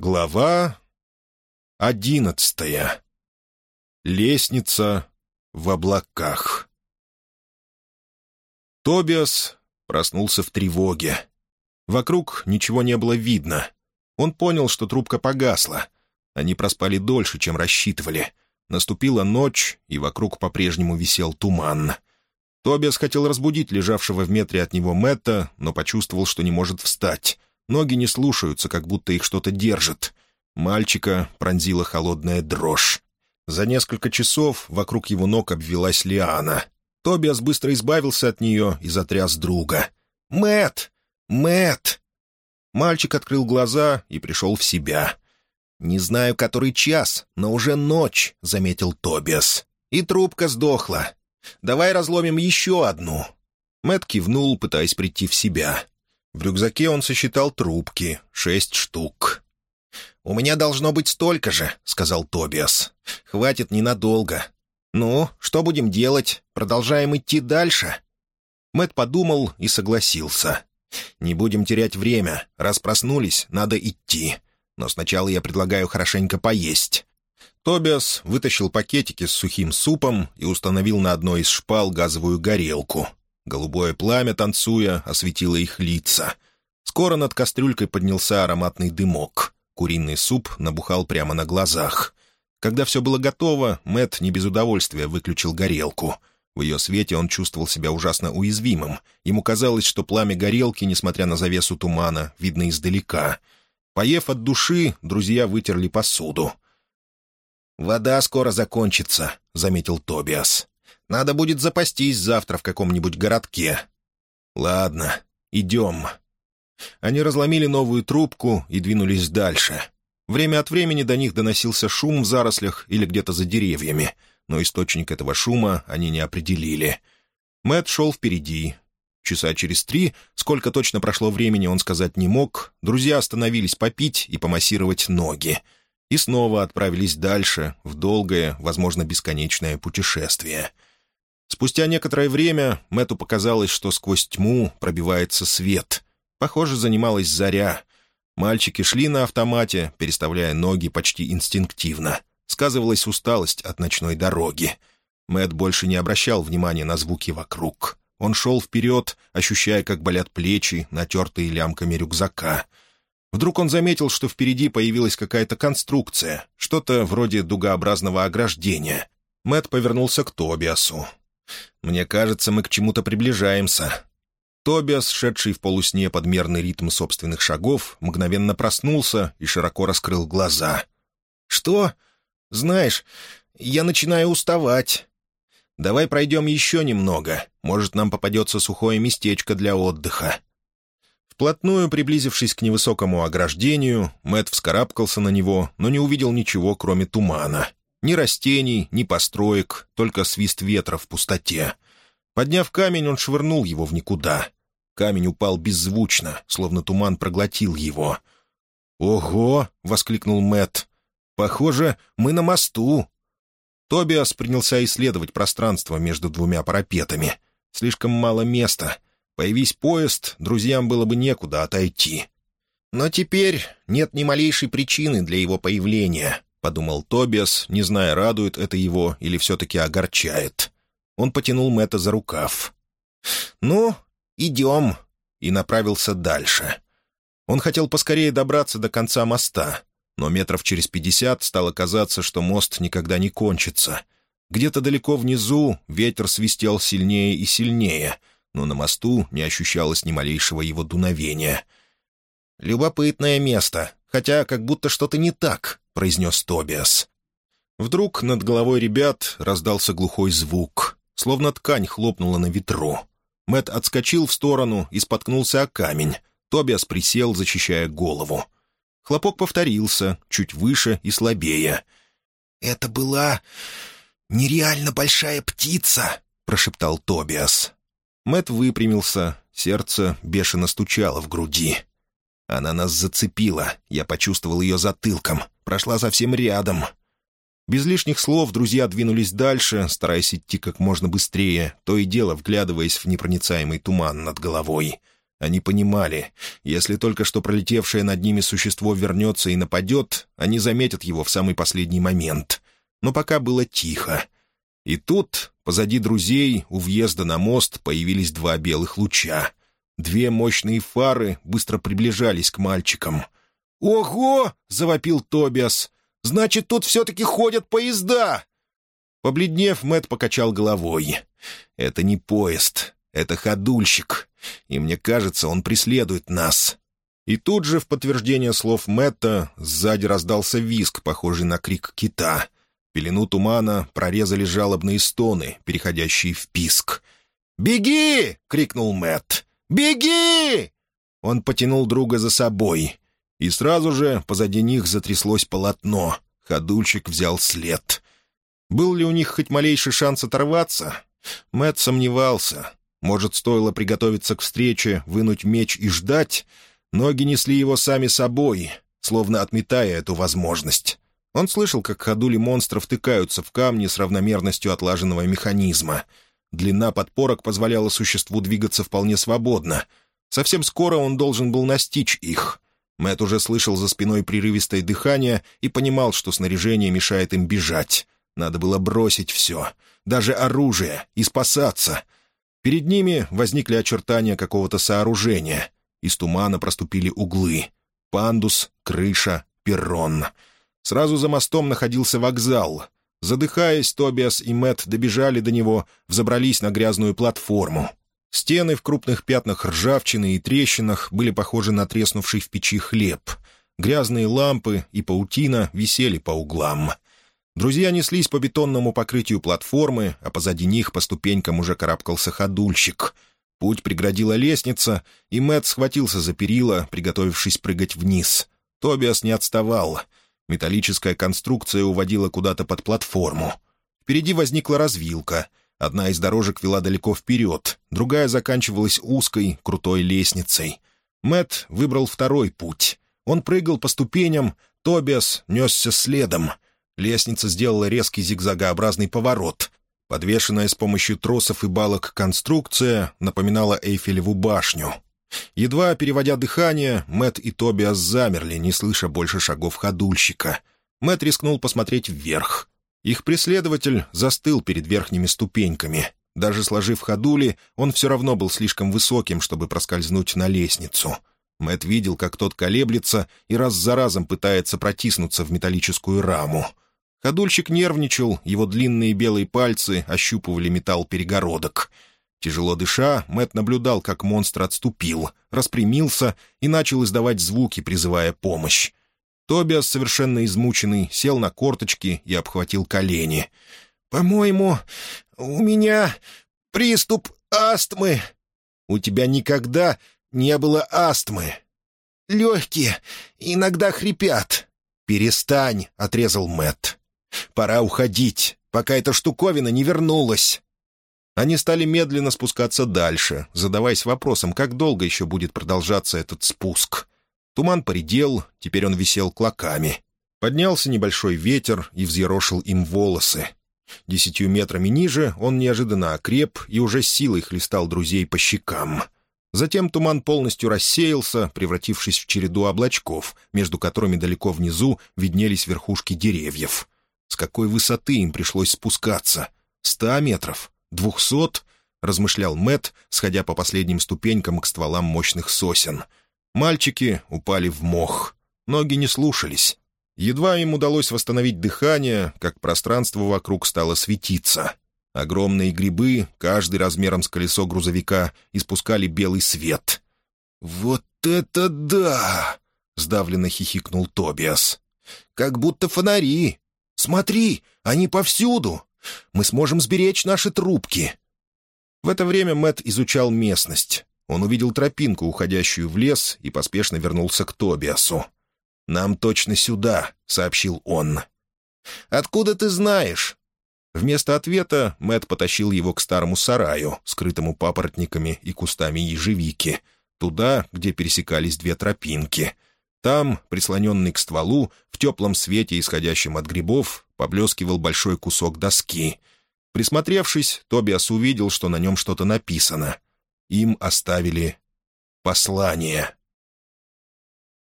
Глава одиннадцатая. Лестница в облаках. Тобиас проснулся в тревоге. Вокруг ничего не было видно. Он понял, что трубка погасла. Они проспали дольше, чем рассчитывали. Наступила ночь, и вокруг по-прежнему висел туман. Тобиас хотел разбудить лежавшего в метре от него Мэтта, но почувствовал, что не может встать. Ноги не слушаются, как будто их что-то держит. Мальчика пронзила холодная дрожь. За несколько часов вокруг его ног обвелась лиана. Тобиас быстро избавился от нее и затряс друга. Мэт, Мэт! Мальчик открыл глаза и пришел в себя. «Не знаю, который час, но уже ночь», — заметил Тобиас. «И трубка сдохла. Давай разломим еще одну». Мэт кивнул, пытаясь прийти в себя. В рюкзаке он сосчитал трубки — шесть штук. «У меня должно быть столько же», — сказал Тобиас. «Хватит ненадолго. Ну, что будем делать? Продолжаем идти дальше?» Мэт подумал и согласился. «Не будем терять время. Раз проснулись, надо идти. Но сначала я предлагаю хорошенько поесть». Тобиас вытащил пакетики с сухим супом и установил на одной из шпал газовую горелку. Голубое пламя, танцуя, осветило их лица. Скоро над кастрюлькой поднялся ароматный дымок. Куриный суп набухал прямо на глазах. Когда все было готово, Мэт не без удовольствия выключил горелку. В ее свете он чувствовал себя ужасно уязвимым. Ему казалось, что пламя горелки, несмотря на завесу тумана, видно издалека. Поев от души, друзья вытерли посуду. «Вода скоро закончится», — заметил Тобиас. Надо будет запастись завтра в каком-нибудь городке. Ладно, идем». Они разломили новую трубку и двинулись дальше. Время от времени до них доносился шум в зарослях или где-то за деревьями, но источник этого шума они не определили. Мэт шел впереди. Часа через три, сколько точно прошло времени, он сказать не мог, друзья остановились попить и помассировать ноги. И снова отправились дальше, в долгое, возможно, бесконечное путешествие — Спустя некоторое время Мэту показалось, что сквозь тьму пробивается свет. Похоже, занималась заря. Мальчики шли на автомате, переставляя ноги почти инстинктивно. Сказывалась усталость от ночной дороги. Мэт больше не обращал внимания на звуки вокруг. Он шел вперед, ощущая, как болят плечи, натертые лямками рюкзака. Вдруг он заметил, что впереди появилась какая-то конструкция, что-то вроде дугообразного ограждения. Мэт повернулся к Тобиасу. «Мне кажется, мы к чему-то приближаемся». Тобиас, шедший в полусне под мерный ритм собственных шагов, мгновенно проснулся и широко раскрыл глаза. «Что? Знаешь, я начинаю уставать. Давай пройдем еще немного. Может, нам попадется сухое местечко для отдыха». Вплотную приблизившись к невысокому ограждению, Мэт вскарабкался на него, но не увидел ничего, кроме тумана. Ни растений, ни построек, только свист ветра в пустоте. Подняв камень, он швырнул его в никуда. Камень упал беззвучно, словно туман проглотил его. «Ого!» — воскликнул Мэт. «Похоже, мы на мосту». Тобиас принялся исследовать пространство между двумя парапетами. Слишком мало места. Появись поезд, друзьям было бы некуда отойти. Но теперь нет ни малейшей причины для его появления. — подумал Тобиас, не зная, радует это его или все-таки огорчает. Он потянул Мэтта за рукав. «Ну, идем», и направился дальше. Он хотел поскорее добраться до конца моста, но метров через пятьдесят стало казаться, что мост никогда не кончится. Где-то далеко внизу ветер свистел сильнее и сильнее, но на мосту не ощущалось ни малейшего его дуновения. «Любопытное место, хотя как будто что-то не так», произнес Тобиас. Вдруг над головой ребят раздался глухой звук, словно ткань хлопнула на ветру. Мэт отскочил в сторону и споткнулся о камень. Тобиас присел, защищая голову. Хлопок повторился, чуть выше и слабее. «Это была нереально большая птица», — прошептал Тобиас. Мэт выпрямился, сердце бешено стучало в груди. Она нас зацепила, я почувствовал ее затылком прошла совсем рядом. Без лишних слов друзья двинулись дальше, стараясь идти как можно быстрее, то и дело вглядываясь в непроницаемый туман над головой. Они понимали, если только что пролетевшее над ними существо вернется и нападет, они заметят его в самый последний момент. Но пока было тихо. И тут, позади друзей, у въезда на мост появились два белых луча. Две мощные фары быстро приближались к мальчикам. «Ого!» — завопил Тобиас. «Значит, тут все-таки ходят поезда!» Побледнев, Мэт покачал головой. «Это не поезд, это ходульщик, и мне кажется, он преследует нас». И тут же, в подтверждение слов Мэтта, сзади раздался виск, похожий на крик кита. Пелену тумана прорезали жалобные стоны, переходящие в писк. «Беги!» — крикнул Мэтт. «Беги!» Он потянул друга за собой. И сразу же позади них затряслось полотно. Ходульщик взял след. Был ли у них хоть малейший шанс оторваться? Мэт сомневался. Может, стоило приготовиться к встрече, вынуть меч и ждать? Ноги несли его сами собой, словно отметая эту возможность. Он слышал, как ходули монстров тыкаются в камни с равномерностью отлаженного механизма. Длина подпорок позволяла существу двигаться вполне свободно. Совсем скоро он должен был настичь их. Мэт уже слышал за спиной прерывистое дыхание и понимал, что снаряжение мешает им бежать. Надо было бросить все, даже оружие, и спасаться. Перед ними возникли очертания какого-то сооружения. Из тумана проступили углы. Пандус, крыша, перрон. Сразу за мостом находился вокзал. Задыхаясь, Тобиас и Мэт добежали до него, взобрались на грязную платформу. Стены в крупных пятнах ржавчины и трещинах были похожи на треснувший в печи хлеб. Грязные лампы и паутина висели по углам — Друзья неслись по бетонному покрытию платформы, а позади них по ступенькам уже карабкался ходульщик. Путь преградила лестница, и Мэт схватился за перила, приготовившись прыгать вниз. Тобиас не отставал. Металлическая конструкция уводила куда-то под платформу. Впереди возникла развилка. Одна из дорожек вела далеко вперед, другая заканчивалась узкой, крутой лестницей. Мэт выбрал второй путь. Он прыгал по ступеням, Тобиас несся следом — Лестница сделала резкий зигзагообразный поворот. Подвешенная с помощью тросов и балок конструкция напоминала Эйфелеву башню. Едва переводя дыхание, Мэт и Тобиас замерли, не слыша больше шагов ходульщика. Мэт рискнул посмотреть вверх. Их преследователь застыл перед верхними ступеньками. Даже сложив ходули, он все равно был слишком высоким, чтобы проскользнуть на лестницу. Мэт видел, как тот колеблется и раз за разом пытается протиснуться в металлическую раму. Ходульщик нервничал, его длинные белые пальцы ощупывали металл перегородок. Тяжело дыша, Мэт наблюдал, как монстр отступил, распрямился и начал издавать звуки, призывая помощь. Тобиас, совершенно измученный, сел на корточки и обхватил колени. «По-моему, у меня приступ астмы». «У тебя никогда не было астмы». «Легкие иногда хрипят». «Перестань», — отрезал Мэтт. Пора уходить, пока эта штуковина не вернулась». Они стали медленно спускаться дальше, задаваясь вопросом, как долго еще будет продолжаться этот спуск. Туман поредел, теперь он висел клоками. Поднялся небольшой ветер и взъерошил им волосы. Десятью метрами ниже он неожиданно окреп и уже силой хлестал друзей по щекам. Затем туман полностью рассеялся, превратившись в череду облачков, между которыми далеко внизу виднелись верхушки деревьев. С какой высоты им пришлось спускаться? Ста метров? Двухсот? Размышлял Мэт, сходя по последним ступенькам к стволам мощных сосен. Мальчики упали в мох. Ноги не слушались. Едва им удалось восстановить дыхание, как пространство вокруг стало светиться. Огромные грибы, каждый размером с колесо грузовика, испускали белый свет. «Вот это да!» — сдавленно хихикнул Тобиас. «Как будто фонари. «Смотри, они повсюду! Мы сможем сберечь наши трубки!» В это время Мэт изучал местность. Он увидел тропинку, уходящую в лес, и поспешно вернулся к Тобиасу. «Нам точно сюда», — сообщил он. «Откуда ты знаешь?» Вместо ответа Мэт потащил его к старому сараю, скрытому папоротниками и кустами ежевики, туда, где пересекались две тропинки — там, прислоненный к стволу, в теплом свете, исходящем от грибов, поблескивал большой кусок доски. Присмотревшись, Тобиас увидел, что на нем что-то написано. Им оставили Послание.